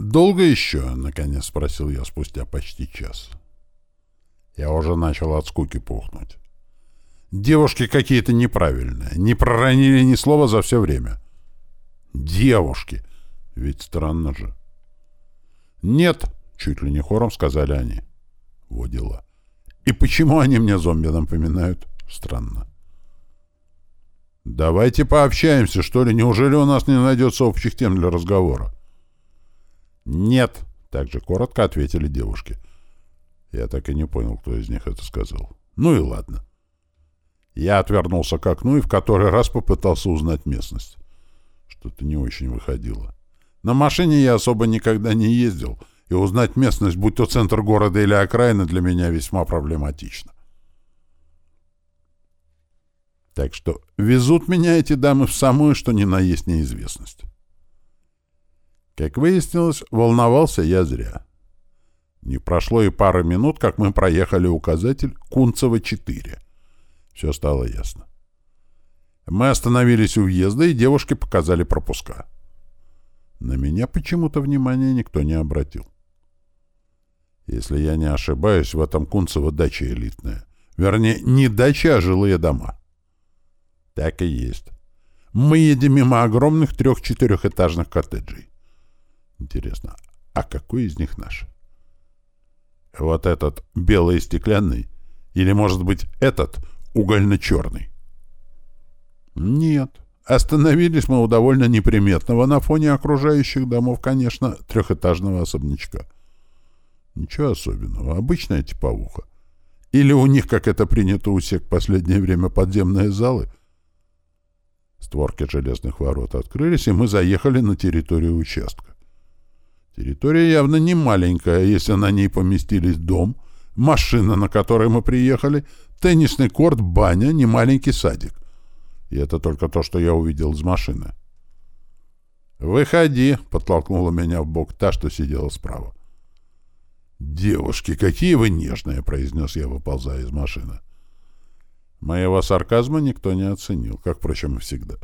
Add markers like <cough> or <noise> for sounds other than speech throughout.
долго еще?» — наконец спросил я спустя почти час. Я уже начал от скуки пухнуть. Девушки какие-то неправильные, не проронили ни слова за все время. Девушки! Ведь странно же. Нет, чуть ли не хором сказали они. Во дела. И почему они мне зомби напоминают? Странно. Давайте пообщаемся, что ли. Неужели у нас не найдется общих тем для разговора? Нет, также коротко ответили девушки. Я так и не понял, кто из них это сказал. Ну и ладно. Я отвернулся к окну и в который раз попытался узнать местность. Что-то не очень выходило. На машине я особо никогда не ездил, и узнать местность, будь то центр города или окраина, для меня весьма проблематично. Так что везут меня эти дамы в самую, что ни на есть неизвестность. Как выяснилось, волновался я зря. Не прошло и пары минут, как мы проехали указатель Кунцево-4. Все стало ясно. Мы остановились у въезда, и девушки показали пропуска. На меня почему-то внимания никто не обратил. Если я не ошибаюсь, в этом Кунцево дача элитная. Вернее, не дача, а жилые дома. Так и есть. Мы едем мимо огромных трех-четырехэтажных коттеджей. Интересно, а какой из них наш? Вот этот белый стеклянный? Или, может быть, этот угольно-черный? Нет. Остановились мы у довольно неприметного на фоне окружающих домов, конечно, трехэтажного особнячка. Ничего особенного. Обычная типовуха. Или у них, как это принято у всех в последнее время, подземные залы? Створки железных ворот открылись, и мы заехали на территорию участка. Территория явно не маленькая, если на ней поместились дом, машина, на которой мы приехали, теннисный корт, баня, немаленький садик. И это только то, что я увидел из машины. «Выходи!» — подтолкнула меня в бок та, что сидела справа. «Девушки, какие вы нежные!» — произнес я, выползая из машины. Моего сарказма никто не оценил, как, впрочем, и всегда.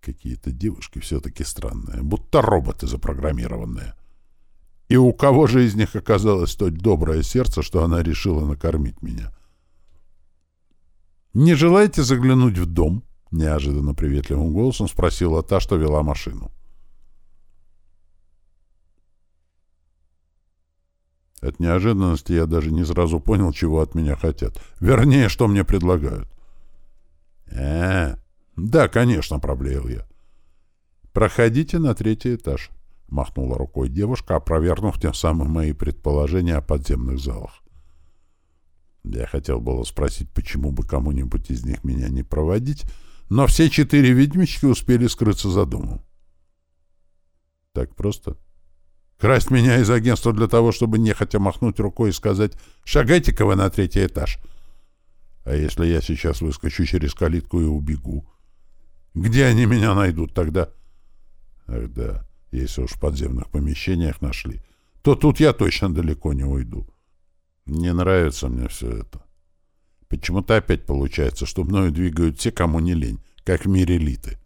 Какие-то девушки все-таки странные, будто роботы запрограммированные. И у кого же из них оказалось столь доброе сердце, что она решила накормить меня? «Не желаете заглянуть в дом?» — неожиданно приветливым голосом спросила та, что вела машину. От неожиданности я даже не сразу понял, чего от меня хотят. Вернее, что мне предлагают. э, -э да, конечно, проблеял я. «Проходите на третий этаж», — махнула рукой девушка, опровергнув тем самым мои предположения о подземных залах. Я хотел было спросить, почему бы кому-нибудь из них меня не проводить, но все четыре ведьмички успели скрыться за домом. Так просто. Красть меня из агентства для того, чтобы нехотя махнуть рукой и сказать «Шагайте-ка вы на третий этаж». А если я сейчас выскочу через калитку и убегу? Где они меня найдут тогда? Ах да, если уж в подземных помещениях нашли, то тут я точно далеко не уйду. Не нравится мне все это. Почему-то опять получается, что мною двигают те, кому не лень, как в мире элиты.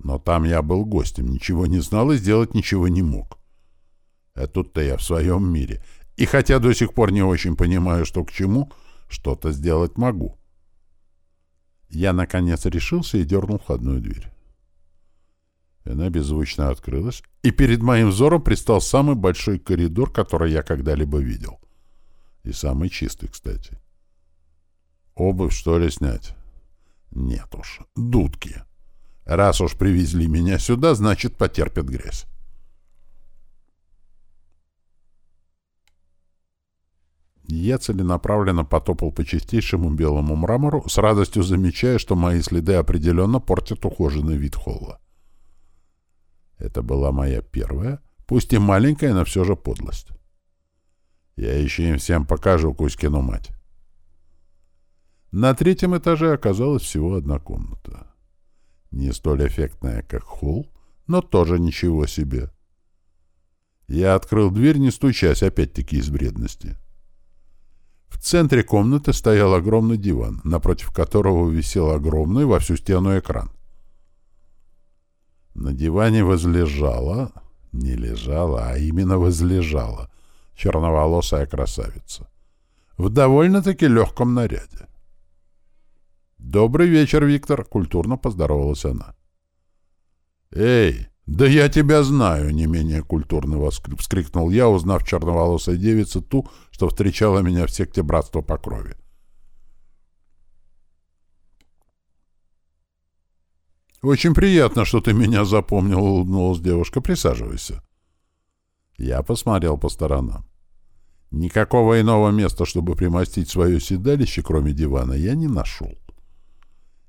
Но там я был гостем, ничего не знал и сделать ничего не мог. А тут-то я в своем мире. И хотя до сих пор не очень понимаю, что к чему, что-то сделать могу. Я, наконец, решился и дернул входную дверь. Она беззвучно открылась, и перед моим взором пристал самый большой коридор, который я когда-либо видел. И самый чистый, кстати. Обувь, что ли, снять? Нет уж, дудки. Раз уж привезли меня сюда, значит, потерпят грязь. Я целенаправленно потопал по чистейшему белому мрамору, с радостью замечая, что мои следы определенно портят ухоженный вид холла. Это была моя первая, пусть и маленькая, но все же подлость. Я еще им всем покажу Кузькину мать. На третьем этаже оказалась всего одна комната. Не столь эффектная, как холл, но тоже ничего себе. Я открыл дверь, не стучась, опять-таки из вредности. В центре комнаты стоял огромный диван, напротив которого висел огромный во всю стену экран. На диване возлежала, Не лежала, а именно возлежала. Черноволосая красавица. В довольно-таки легком наряде. «Добрый вечер, Виктор!» — культурно поздоровалась она. «Эй, да я тебя знаю!» — не менее культурно вскрикнул я, узнав черноволосой девице ту, что встречала меня в секте Братства по крови. «Очень приятно, что ты меня запомнил», — улыбнулась девушка. «Присаживайся». Я посмотрел по сторонам. Никакого иного места, чтобы примостить свое седалище, кроме дивана, я не нашел.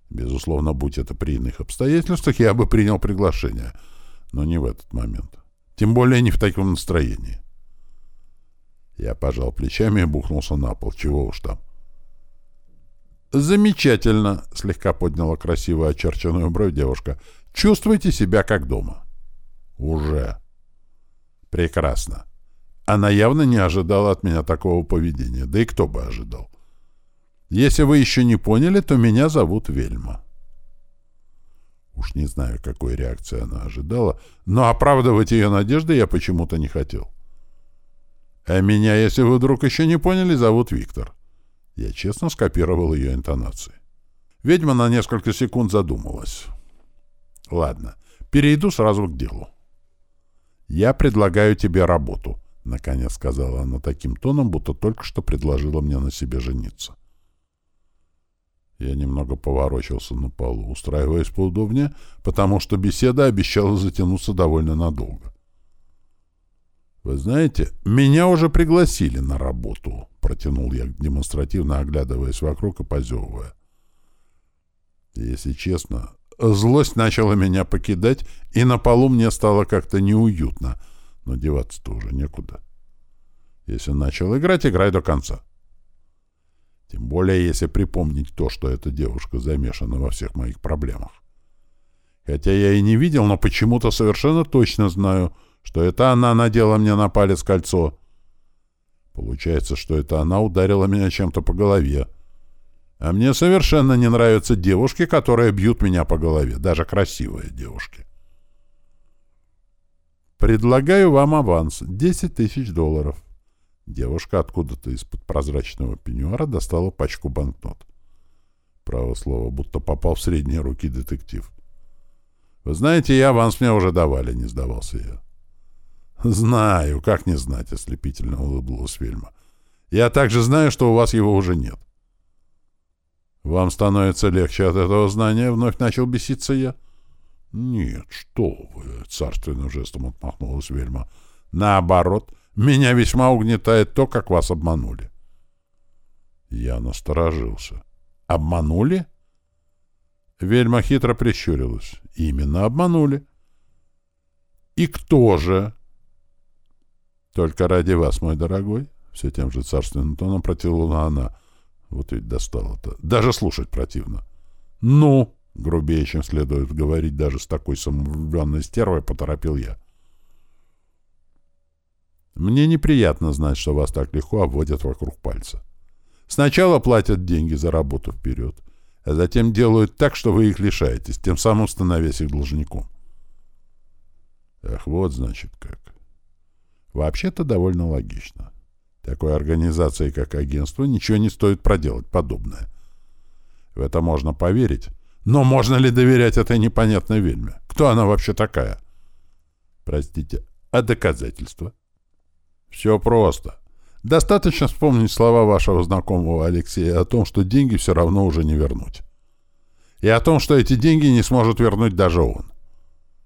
Безусловно, будь это при иных обстоятельствах, я бы принял приглашение, но не в этот момент. Тем более не в таком настроении. Я пожал плечами и бухнулся на пол. Чего уж там. «Замечательно!» — слегка подняла красивую очерченную бровь девушка. «Чувствуйте себя как дома». «Уже». «Прекрасно. Она явно не ожидала от меня такого поведения. Да и кто бы ожидал. Если вы еще не поняли, то меня зовут Вельма». Уж не знаю, какой реакции она ожидала, но оправдывать ее надежды я почему-то не хотел. А меня, если вы вдруг еще не поняли, зовут Виктор. Я честно скопировал ее интонации. Ведьма на несколько секунд задумалась. «Ладно, перейду сразу к делу. Я предлагаю тебе работу», — наконец сказала она таким тоном, будто только что предложила мне на себе жениться. Я немного поворочился на полу, устраиваясь поудобнее, потому что беседа обещала затянуться довольно надолго. «Вы знаете, меня уже пригласили на работу», — протянул я, демонстративно оглядываясь вокруг и позевывая. Если честно, злость начала меня покидать, и на полу мне стало как-то неуютно, но деваться-то уже некуда. Если начал играть, играй до конца. Тем более, если припомнить то, что эта девушка замешана во всех моих проблемах. Хотя я и не видел, но почему-то совершенно точно знаю — что это она надела мне на палец кольцо. Получается, что это она ударила меня чем-то по голове. А мне совершенно не нравятся девушки, которые бьют меня по голове, даже красивые девушки. Предлагаю вам аванс — 10 тысяч долларов. Девушка откуда-то из-под прозрачного пеньюара достала пачку банкнот. Право слово, будто попал в средние руки детектив. «Вы знаете, и аванс мне уже давали», — не сдавался я. «Знаю, как не знать», — ослепительно улыбнулась Вельма. «Я также знаю, что у вас его уже нет». «Вам становится легче от этого знания?» — вновь начал беситься я. «Нет, что вы!» — царственным жестом отмахнулась Вельма. «Наоборот, меня весьма угнетает то, как вас обманули». Я насторожился. «Обманули?» Вельма хитро прищурилась. «Именно обманули». «И кто же?» «Только ради вас, мой дорогой», — все тем же царственным тоном протянула она. Вот ведь достало-то. Даже слушать противно. «Ну!» — грубее, чем следует говорить даже с такой самовлюбленной стервой, поторопил я. «Мне неприятно знать, что вас так легко обводят вокруг пальца. Сначала платят деньги за работу вперед, а затем делают так, что вы их лишаетесь, тем самым становясь их должником». «Ах, вот, значит, как». Вообще-то довольно логично. Такой организации, как агентство, ничего не стоит проделать подобное. В это можно поверить. Но можно ли доверять этой непонятной вельме? Кто она вообще такая? Простите, а доказательства? Все просто. Достаточно вспомнить слова вашего знакомого Алексея о том, что деньги все равно уже не вернуть. И о том, что эти деньги не сможет вернуть даже он.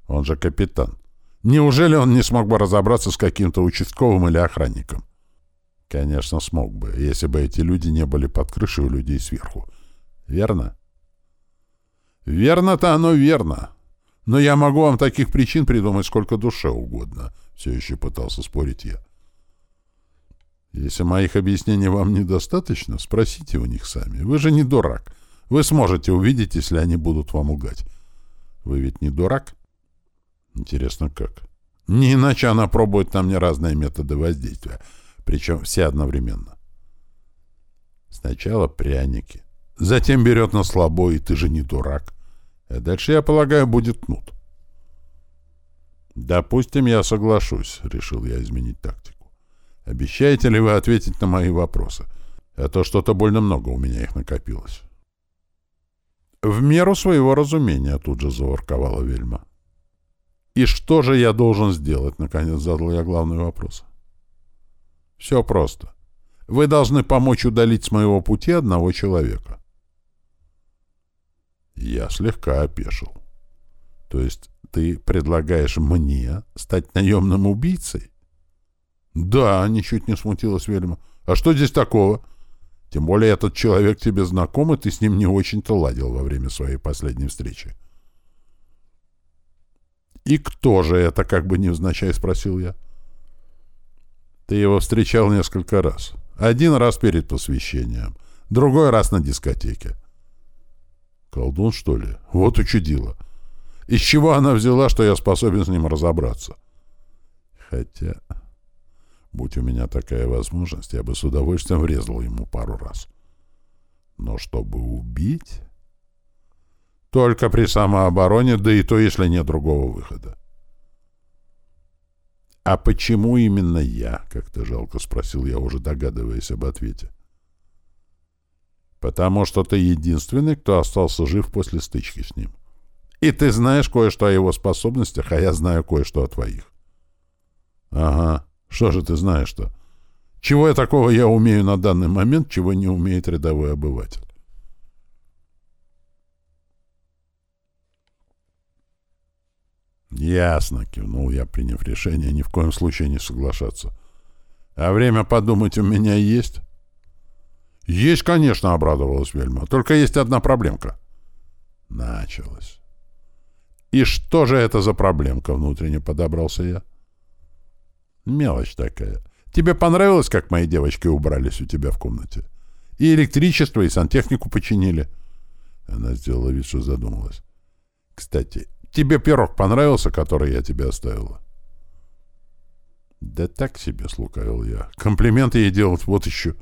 Он же капитан. Неужели он не смог бы разобраться с каким-то участковым или охранником? Конечно, смог бы, если бы эти люди не были под крышей у людей сверху. Верно? Верно-то оно верно. Но я могу вам таких причин придумать сколько душе угодно. Все еще пытался спорить я. Если моих объяснений вам недостаточно, спросите у них сами. Вы же не дурак. Вы сможете увидеть, если они будут вам лгать. Вы ведь не дурак? — Интересно, как? Не иначе она пробует на мне разные методы воздействия, причем все одновременно. Сначала пряники, затем берет на слабо, и ты же не дурак. А дальше, я полагаю, будет кнут. «Допустим, я соглашусь», — решил я изменить тактику. «Обещаете ли вы ответить на мои вопросы? А то что-то больно много у меня их накопилось». «В меру своего разумения», — тут же заворковала Вельма. «И что же я должен сделать?» — наконец задал я главный вопрос. «Все просто. Вы должны помочь удалить с моего пути одного человека». Я слегка опешил. «То есть ты предлагаешь мне стать наемным убийцей?» «Да», — ничуть не смутилась Вельма. «А что здесь такого? Тем более этот человек тебе знаком, и ты с ним не очень-то ладил во время своей последней встречи». «И кто же это?» — как бы невзначай спросил я. «Ты его встречал несколько раз. Один раз перед посвящением, другой раз на дискотеке». «Колдун, что ли? Вот учудила. Из чего она взяла, что я способен с ним разобраться?» «Хотя, будь у меня такая возможность, я бы с удовольствием врезал ему пару раз. Но чтобы убить...» Только при самообороне, да и то, если нет другого выхода. «А почему именно я?» — как-то жалко спросил я, уже догадываясь об ответе. «Потому что ты единственный, кто остался жив после стычки с ним. И ты знаешь кое-что о его способностях, а я знаю кое-что о твоих». «Ага. Что же ты знаешь-то? Чего я такого я умею на данный момент, чего не умеет рядовой обыватель?» «Ясно», — кивнул я, приняв решение ни в коем случае не соглашаться. «А время подумать у меня есть?» «Есть, конечно», — обрадовалась Вельма. «Только есть одна проблемка». Началось. «И что же это за проблемка?» — внутренне подобрался я. «Мелочь такая. Тебе понравилось, как мои девочки убрались у тебя в комнате? И электричество, и сантехнику починили?» Она сделала вид, что задумалась. «Кстати, Тебе пирог понравился, который я тебе оставила? Да так себе, слукавил я. Комплименты ей делать вот еще.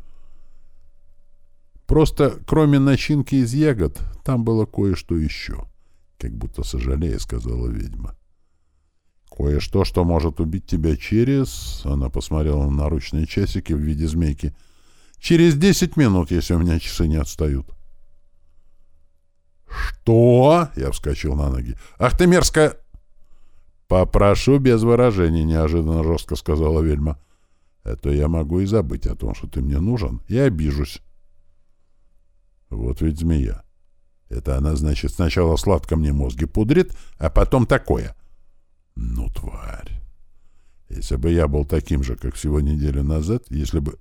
Просто, кроме начинки из ягод, там было кое-что еще. Как будто сожалея, сказала ведьма. Кое-что, что может убить тебя через... Она посмотрела на наручные часики в виде змейки. Через десять минут, если у меня часы не отстают. «Что?» — я вскочил на ноги. «Ах ты мерзкая!» «Попрошу без выражений», — неожиданно жестко сказала ведьма. «Это я могу и забыть о том, что ты мне нужен, и обижусь». Вот ведь змея. Это она, значит, сначала сладко мне мозги пудрит, а потом такое. Ну, тварь. Если бы я был таким же, как всего неделю назад, если бы...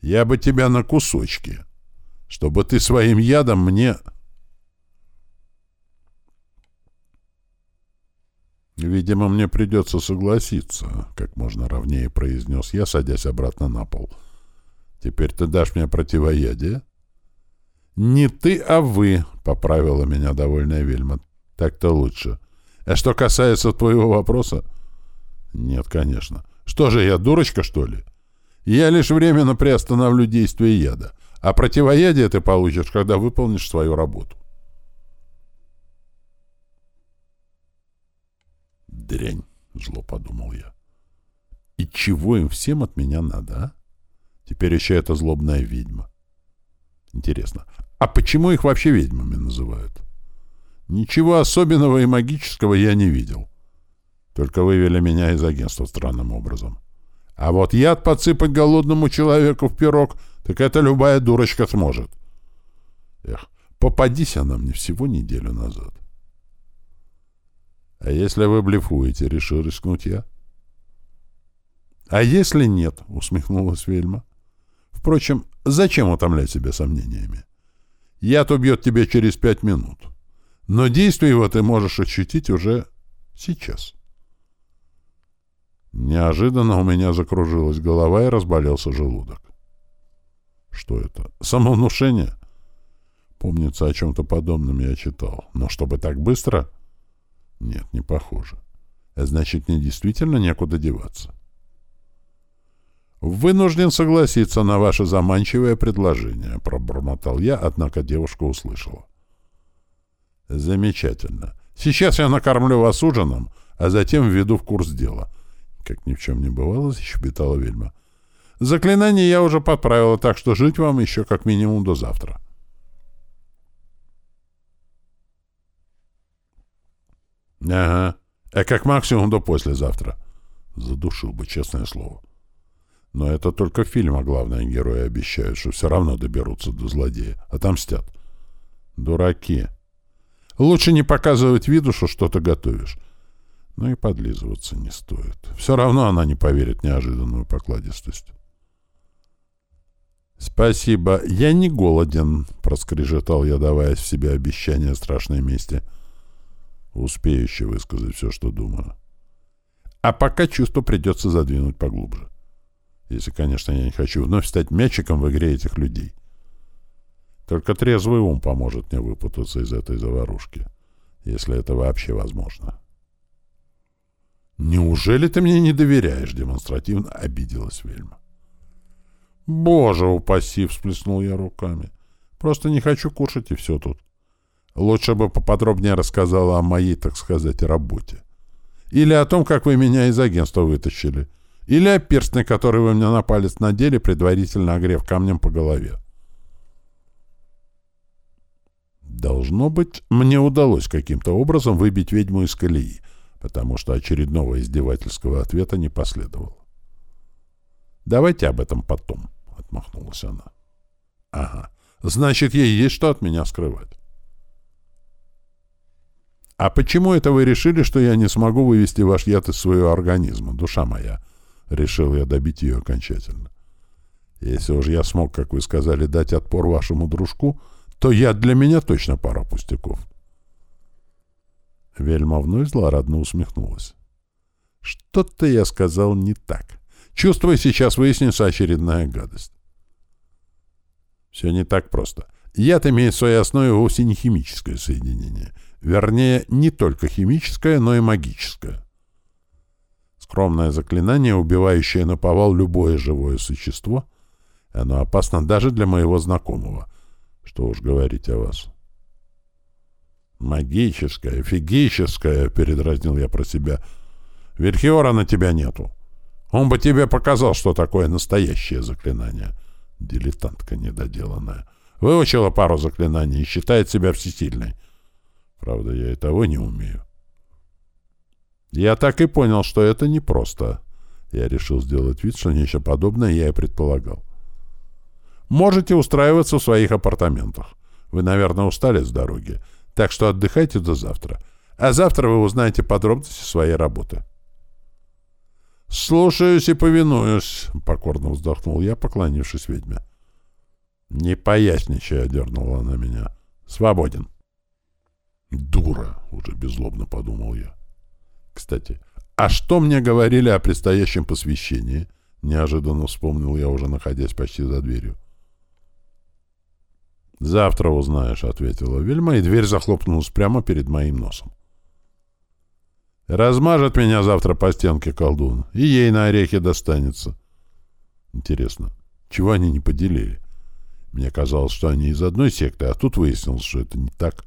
Я бы тебя на кусочки, чтобы ты своим ядом мне... «Видимо, мне придется согласиться», — как можно ровнее произнес я, садясь обратно на пол. «Теперь ты дашь мне противоядие?» «Не ты, а вы», — поправила меня довольная Вельма. «Так-то лучше. А что касается твоего вопроса...» «Нет, конечно. Что же, я дурочка, что ли? Я лишь временно приостановлю действие яда, а противоядие ты получишь, когда выполнишь свою работу». Дрянь, зло подумал я. И чего им всем от меня надо, а? Теперь еще эта злобная ведьма. Интересно, а почему их вообще ведьмами называют? Ничего особенного и магического я не видел. Только вывели меня из агентства странным образом. А вот яд подсыпать голодному человеку в пирог, так это любая дурочка сможет. Эх, попадись она мне всего неделю назад. «А если вы блефуете?» — решил рискнуть я. «А если нет?» — усмехнулась Вельма. «Впрочем, зачем утомлять себя сомнениями? Яд убьет тебя через пять минут. Но действие его ты можешь ощутить уже сейчас». Неожиданно у меня закружилась голова и разболелся желудок. Что это? Самовнушение? Помнится, о чем-то подобном я читал. Но чтобы так быстро... Нет, не похоже. Значит, мне действительно некуда деваться. «Вынужден согласиться на ваше заманчивое предложение», — пробормотал я, однако девушка услышала. «Замечательно. Сейчас я накормлю вас ужином, а затем введу в курс дела. Как ни в чем не бывало, защебетала ведьма. Заклинание я уже подправила, так что жить вам еще как минимум до завтра. Ага. А как максимум до послезавтра. Задушил бы, честное слово. Но это только в фильмах главные герои обещают, что все равно доберутся до злодея. Отомстят. Дураки. Лучше не показывать виду, что что-то готовишь. Ну и подлизываться не стоит. Все равно она не поверит неожиданную покладистость. «Спасибо, я не голоден», — проскрежетал я, давая в себе обещание страшной мести. Успею еще высказать все, что думаю. А пока чувство придется задвинуть поглубже. Если, конечно, я не хочу вновь стать мячиком в игре этих людей. Только трезвый ум поможет мне выпутаться из этой заварушки, если это вообще возможно. «Неужели ты мне не доверяешь?» — демонстративно обиделась Вельма. «Боже упаси!» — всплеснул я руками. «Просто не хочу кушать, и все тут. Лучше бы поподробнее рассказала о моей, так сказать, работе. Или о том, как вы меня из агентства вытащили. Или о перстне, который вы мне на палец надели, предварительно огрев камнем по голове. Должно быть, мне удалось каким-то образом выбить ведьму из колеи, потому что очередного издевательского ответа не последовало. «Давайте об этом потом», — отмахнулась она. «Ага, значит, ей есть что от меня скрывать». «А почему это вы решили, что я не смогу вывести ваш яд из своего организма, душа моя?» Решил я добить ее окончательно. Если уж я смог, как вы сказали, дать отпор вашему дружку, то я для меня точно пара пустяков. Вельма вновь злорадно усмехнулась. Что-то я сказал не так. Чувствую, сейчас выяснится очередная гадость. Все не так просто. Яд имеет в своей основе вовсе не химическое соединение. Вернее, не только химическое, но и магическое. Скромное заклинание, убивающее на повал любое живое существо, оно опасно даже для моего знакомого. Что уж говорить о вас. «Магическое, фигическое», — передразнил я про себя. «Верхиора на тебя нету. Он бы тебе показал, что такое настоящее заклинание». Дилетантка недоделанная. Выучила пару заклинаний и считает себя всесильной. Правда, я и того не умею. Я так и понял, что это непросто. Я решил сделать вид, что нечто подобное я и предполагал. Можете устраиваться в своих апартаментах. Вы, наверное, устали с дороги, так что отдыхайте до завтра. А завтра вы узнаете подробности своей работы. «Слушаюсь и повинуюсь», — покорно вздохнул я, поклонившись ведьме. «Не поясничай», — дернула она меня. «Свободен». «Дура», — уже беззлобно подумал я. Кстати, а что мне говорили о предстоящем посвящении? Неожиданно вспомнил я, уже находясь почти за дверью. «Завтра узнаешь», — ответила Вельма, и дверь захлопнулась прямо перед моим носом. «Размажет меня завтра по стенке колдун, и ей на орехи достанется». Интересно, чего они не поделили? Мне казалось, что они из одной секты, а тут выяснилось, что это не так.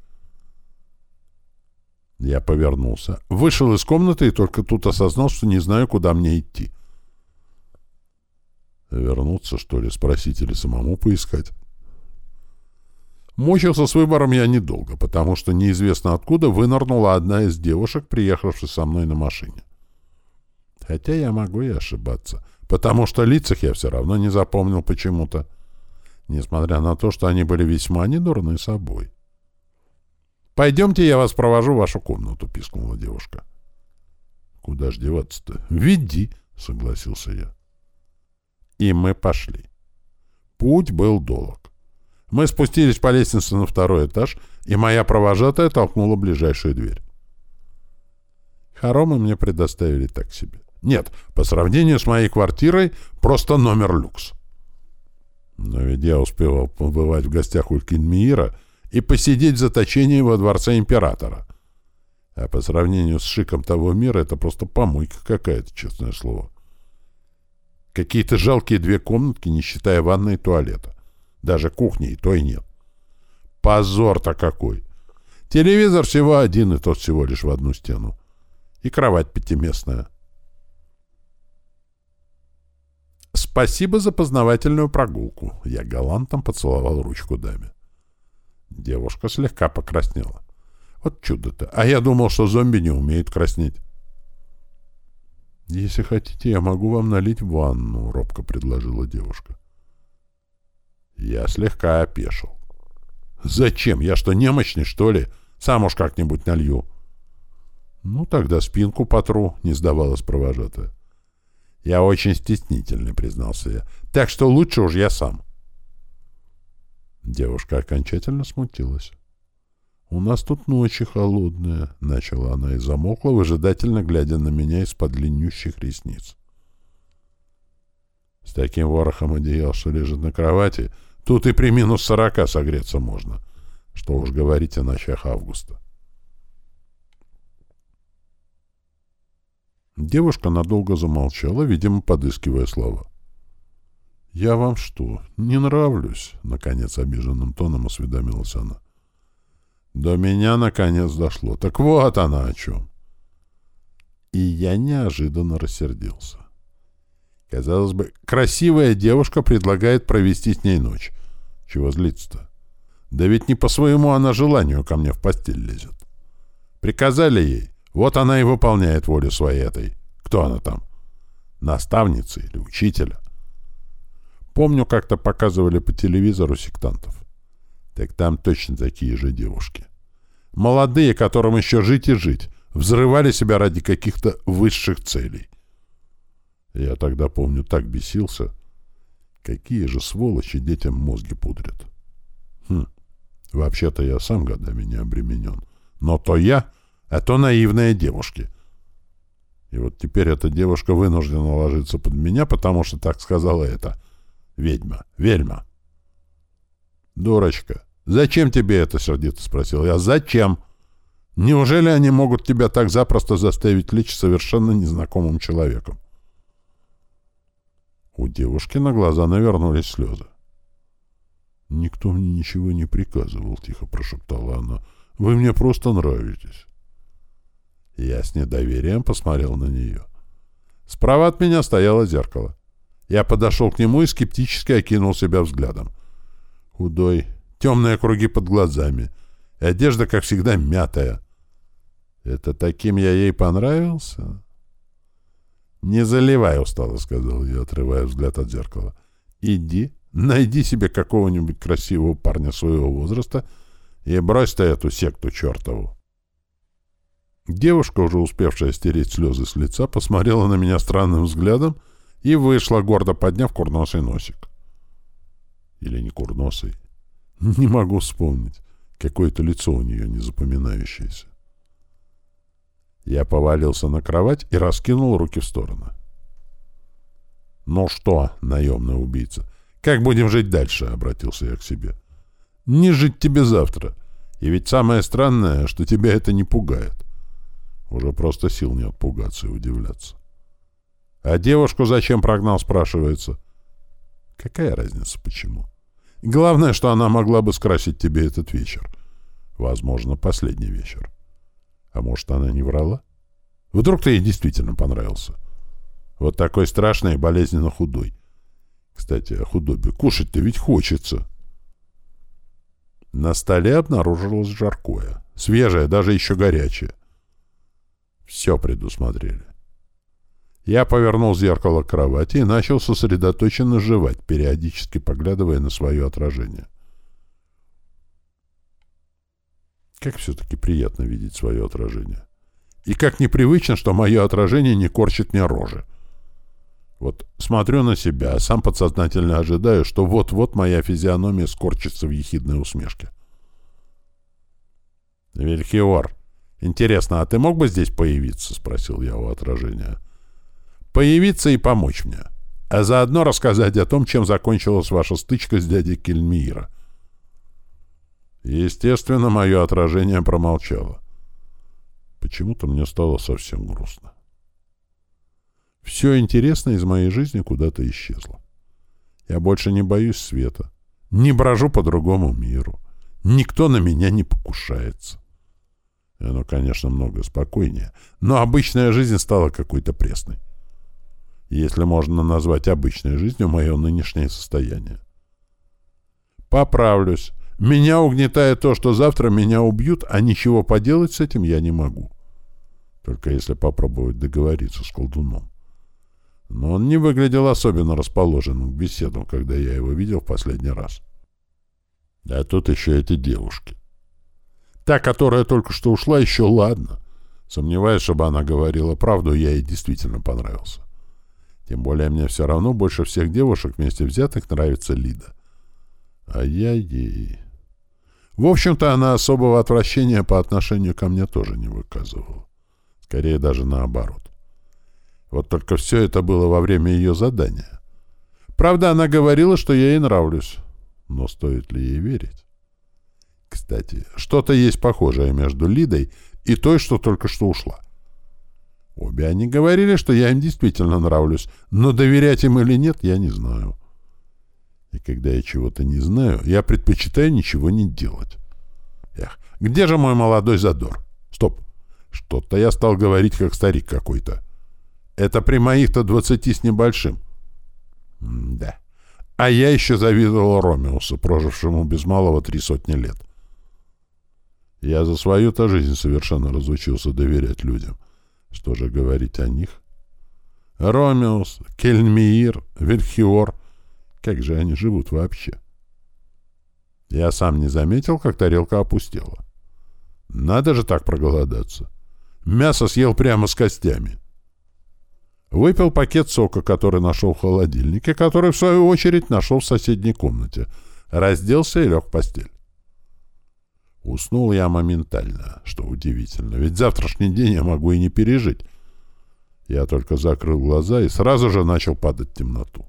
Я повернулся. Вышел из комнаты и только тут осознал, что не знаю, куда мне идти. Вернуться, что ли, спросить или самому поискать? Мучился с выбором я недолго, потому что неизвестно откуда вынырнула одна из девушек, приехавших со мной на машине. Хотя я могу и ошибаться, потому что лицах я все равно не запомнил почему-то, несмотря на то, что они были весьма недурны собой. «Пойдемте, я вас провожу в вашу комнату», — пискнула девушка. «Куда ж деваться-то? Веди», — согласился я. И мы пошли. Путь был долг. Мы спустились по лестнице на второй этаж, и моя провожатая толкнула ближайшую дверь. Хоромы мне предоставили так себе. Нет, по сравнению с моей квартирой, просто номер люкс. Но ведь я успевал побывать в гостях у Кинмиира — и посидеть в заточении во дворце императора. А по сравнению с шиком того мира это просто помойка какая-то, честное слово. Какие-то жалкие две комнатки, не считая ванной и туалета. Даже кухни и той нет. Позор-то какой! Телевизор всего один, и тот всего лишь в одну стену. И кровать пятиместная. «Спасибо за познавательную прогулку». Я галантом поцеловал ручку даме. Девушка слегка покраснела. Вот чудо-то. А я думал, что зомби не умеет краснеть. «Если хотите, я могу вам налить ванну», — робко предложила девушка. Я слегка опешил. «Зачем? Я что, немощный, что ли? Сам уж как-нибудь налью». «Ну, тогда спинку потру», — не сдавалась провожатая. «Я очень стеснительный», — признался я. «Так что лучше уж я сам». Девушка окончательно смутилась. «У нас тут ночи холодные», — начала она и замокла, выжидательно глядя на меня из-под длиннющих ресниц. С таким ворохом одеял, что лежит на кровати, тут и при минус сорока согреться можно. Что уж говорить о ночах августа. Девушка надолго замолчала, видимо, подыскивая слова. «Я вам что, не нравлюсь?» — наконец обиженным тоном осведомилась она. До меня наконец дошло. Так вот она о чем. И я неожиданно рассердился. Казалось бы, красивая девушка предлагает провести с ней ночь. Чего злиться-то? Да ведь не по своему она желанию ко мне в постель лезет. Приказали ей. Вот она и выполняет волю своей этой. Кто она там? Наставница или учителя? Помню, как-то показывали по телевизору сектантов. Так там точно такие же девушки. Молодые, которым еще жить и жить, взрывали себя ради каких-то высших целей. Я тогда, помню, так бесился. Какие же сволочи детям мозги пудрят. Хм, вообще-то я сам годами не обременен. Но то я, а то наивные девушки. И вот теперь эта девушка вынуждена ложиться под меня, потому что так сказала эта ведьма, вельма. Дурочка, «Зачем тебе это?» — сердито спросил я. «Зачем? Неужели они могут тебя так запросто заставить лечь совершенно незнакомым человеком?» У девушки на глаза навернулись слезы. «Никто мне ничего не приказывал», — тихо прошептала она. «Вы мне просто нравитесь». Я с недоверием посмотрел на нее. Справа от меня стояло зеркало. Я подошел к нему и скептически окинул себя взглядом. Худой, темные круги под глазами, и одежда, как всегда, мятая. Это таким я ей понравился? «Не заливай, — устало сказал я, отрывая взгляд от зеркала. Иди, найди себе какого-нибудь красивого парня своего возраста и брось ты эту секту чертову». Девушка, уже успевшая стереть слезы с лица, посмотрела на меня странным взглядом и вышла, гордо подняв курносый носик. Или не курносый, <laughs> Не могу вспомнить. Какое-то лицо у нее незапоминающееся. Я повалился на кровать и раскинул руки в стороны. «Ну что, наемный убийца, как будем жить дальше?» — обратился я к себе. «Не жить тебе завтра. И ведь самое странное, что тебя это не пугает. Уже просто сил нет пугаться и удивляться. А девушку зачем прогнал, спрашивается. Какая разница, почему?» Главное, что она могла бы скрасить тебе этот вечер. Возможно, последний вечер. А может, она не врала? Вдруг ты ей действительно понравился? Вот такой страшный и болезненно худой. Кстати, о худобе. Кушать-то ведь хочется. На столе обнаружилось жаркое. Свежее, даже еще горячее. Все предусмотрели. Я повернул зеркало к кровати и начал сосредоточенно жевать, периодически поглядывая на свое отражение. Как все-таки приятно видеть свое отражение. И как непривычно, что мое отражение не корчит мне рожи. Вот смотрю на себя, а сам подсознательно ожидаю, что вот-вот моя физиономия скорчится в ехидной усмешке. «Вильхиор, интересно, а ты мог бы здесь появиться?» — спросил я у отражения. — появиться и помочь мне, а заодно рассказать о том, чем закончилась ваша стычка с дядей Кельмиира. Естественно, мое отражение промолчало. Почему-то мне стало совсем грустно. Все интересное из моей жизни куда-то исчезло. Я больше не боюсь света, не брожу по другому миру. Никто на меня не покушается. И оно, конечно, много спокойнее, но обычная жизнь стала какой-то пресной. Если можно назвать обычной жизнью мое нынешнее состояние. Поправлюсь. Меня угнетает то, что завтра меня убьют, а ничего поделать с этим я не могу. Только если попробовать договориться с колдуном. Но он не выглядел особенно расположенным к беседам, когда я его видел в последний раз. А тут еще эти девушки. Та, которая только что ушла, еще ладно. Сомневаюсь, чтобы она говорила правду, я ей действительно понравился. Тем более мне все равно больше всех девушек вместе взятых нравится Лида. А я ей... В общем-то, она особого отвращения по отношению ко мне тоже не выказывала. Скорее даже наоборот. Вот только все это было во время ее задания. Правда, она говорила, что я ей нравлюсь. Но стоит ли ей верить? Кстати, что-то есть похожее между Лидой и той, что только что ушла. Обе они говорили, что я им действительно нравлюсь, но доверять им или нет, я не знаю. И когда я чего-то не знаю, я предпочитаю ничего не делать. Эх, где же мой молодой задор? Стоп. Что-то я стал говорить, как старик какой-то. Это при моих-то двадцати с небольшим. М да. А я еще завидовал Ромеусу, прожившему без малого три сотни лет. Я за свою-то жизнь совершенно разучился доверять людям. Что же говорить о них? Ромеус, Кельмиир, Вильхиор. Как же они живут вообще? Я сам не заметил, как тарелка опустела. Надо же так проголодаться. Мясо съел прямо с костями. Выпил пакет сока, который нашел в холодильнике, который, в свою очередь, нашел в соседней комнате. Разделся и лег в постель. Уснул я моментально, что удивительно, ведь завтрашний день я могу и не пережить. Я только закрыл глаза и сразу же начал падать в темноту.